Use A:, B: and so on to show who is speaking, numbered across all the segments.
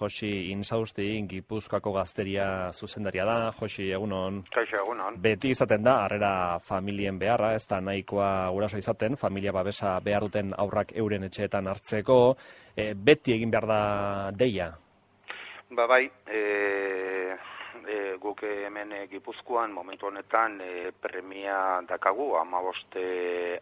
A: Josi Insausti, Gipuzkoako gazteria zuzendaria da. Josi, egunon.
B: Kaixo, egunon.
A: Beti izaten da, harrera familien beharra, ez da nahikoa guraso izaten, familia babesa behar duten aurrak euren etxeetan hartzeko, e, beti egin behar da deia?
B: Ba bai, e, e, guk hemen e, Gipuzkoan momentu honetan e, premia dakagu, ama boste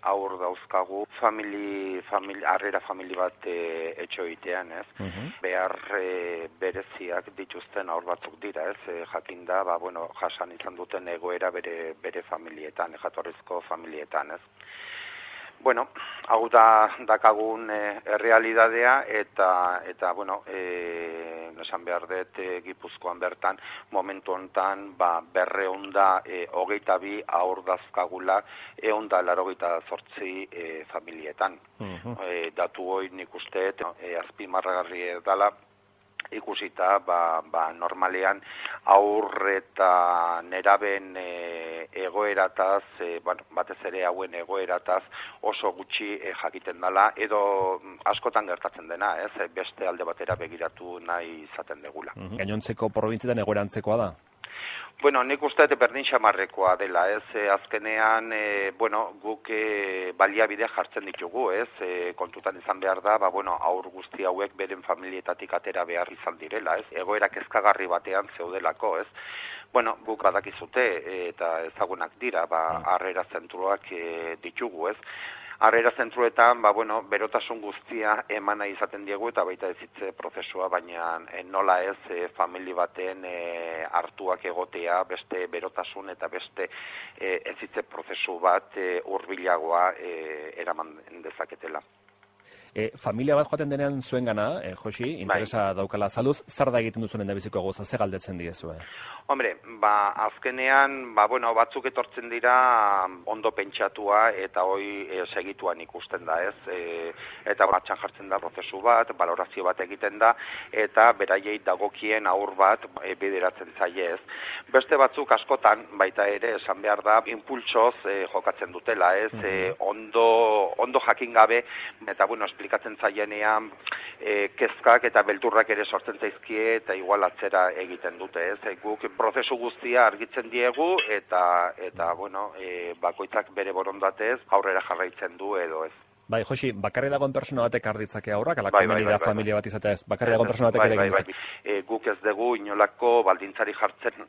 B: aur dauzkagu, famili, famili, arrera famili bat e, etxoitean, ez?
A: Mhm.
B: Behar e, bereziak dituzten aur batzuk dira, ez? E, jakin da, ba, bueno, jasan izan duten egoera bere, bere familietan, jatorrizko familietan, ez? Bueno, hau da dakagun e, errealidadea eta eta bueno, eh esan behar dut e, Gipuzkoan bertan momentu hontan ba 200 e, hogeita bi aur dazkagula ehun da laurogeita zortzi e, familietan.
A: Mhm.
B: E, datu hori nik uste e, azpimarragarri dela ikusita ba, ba normalean aur eta neraben e, egoerataz, e, bueno, batez ere hauen egoerataz oso gutxi e, jakiten dela edo mm, askotan gertatzen dena, ez? Beste alde batera begiratu nahi izaten degula.
A: Mhm. Gainontzeko provintzietan egoerantzekoa da?
B: Bueno, nik uste berdin xamarrekoa dela, ez? E, azkenean, e, bueno, guk e, baliabide jartzen ditugu, ez? E, kontutan izan behar da, ba, bueno, aur guzti hauek beren familietatik atera behar izan direla, ez? Egoera kezkagarri batean zeudelako, ez? Bueno, guk badakizute eta ezagunak dira, ba, harrera zentruak e, ditugu, ez? Harrera zentruetan, ba, bueno, berotasun guztia emana izaten diegu eta baita ezitze prozesua, baina e, nola ez e, famili baten e, hartuak egotea beste berotasun eta beste e, ezitze prozesu bat e, urbilagoa e, eraman dezaketela.
A: E, familia bat joaten denean zuen gana, e, Josi, interesa daukala zaluz, zer da egiten duzuen endabiziko goza, ze galdetzen diezue?
B: Hombre, ba, azkenean, ba, bueno, batzuk etortzen dira ondo pentsatua eta hoi e, segituan ikusten da, ez? E, eta batxan jartzen da prozesu bat, balorazio bat egiten da, eta beraiei dagokien aur bat e, bideratzen zaie, ez? Beste batzuk askotan, baita ere, esan behar da, impultsoz e, jokatzen dutela, ez? E, ondo, ondo jakin gabe, eta, bueno, esplikatzen zaienean, e, kezkak eta beldurrak ere sortzen zaizkie, eta igual atzera egiten dute, ez? E, guk prozesu guztia argitzen diegu eta eta bueno, e, bakoitzak bere borondatez aurrera jarraitzen du edo ez.
A: Bai, Josi, bakarri dagoen persona batek arditzake aurrak, ala
B: Bai, bai,
A: da
B: bai, bai,
A: familia bat izatea ez, bakarri dagoen persona batek ere
B: bai, bai, bai. E, guk ez dugu inolako baldintzari jartzen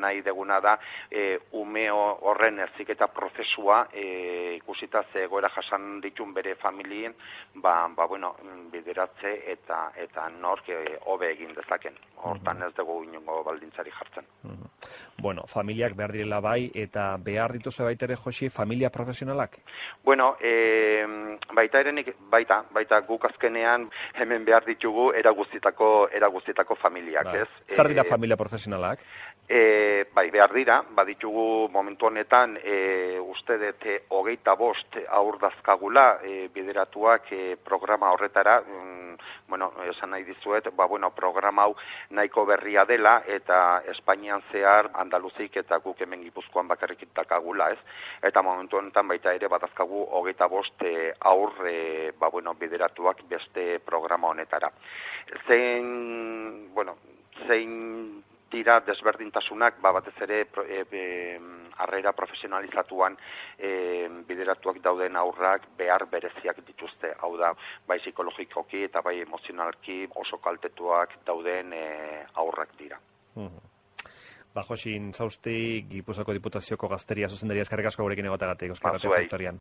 B: nahi deguna da e, umeo horren erziketa prozesua e, ikusita ze egoera jasan ditun bere familien ba, ba bueno, bideratze eta eta nork e, hobe egin dezaken. Hortan ez dugu inongo baldintzari jartzen.
A: Mhm. Bueno, familiak behar direla bai, eta behar dituzu baita ere, Josi, familia profesionalak?
B: Bueno, e, baita ere nik, baita, baita guk azkenean hemen behar ditugu era guztitako, era guztitako familiak,
A: Bai.
B: ez?
A: Zer dira
B: E,
A: familia profesionalak?
B: E, bai, behar dira, baditugu momentu honetan, e, uste dut, hogeita bost aur dazkagula e, bideratuak e, programa horretara, mm, bueno, esan nahi dizuet, ba, bueno, programa hau nahiko berria dela, eta Espainian zehar, Andaluzik eta guk hemen gipuzkoan bakarrik dakagula, ez? Eta momentu honetan baita ere badazkagu hogeita bost e, aur, e, ba, bueno, bideratuak beste programa honetara. Zein, bueno, zein dira desberdintasunak, ba, batez ere pro, e, e, arrera profesionalizatuan e, bideratuak dauden aurrak behar bereziak dituzte. Hau da, bai psikologikoki eta bai emozionalki oso kaltetuak dauden e, aurrak dira.
A: Mhm. Ba, Josin, zausti, Gipuzako Diputazioko gazteria zuzendaria eskarrik asko gurekin egotagatik,
B: zuei.
A: Faktorian.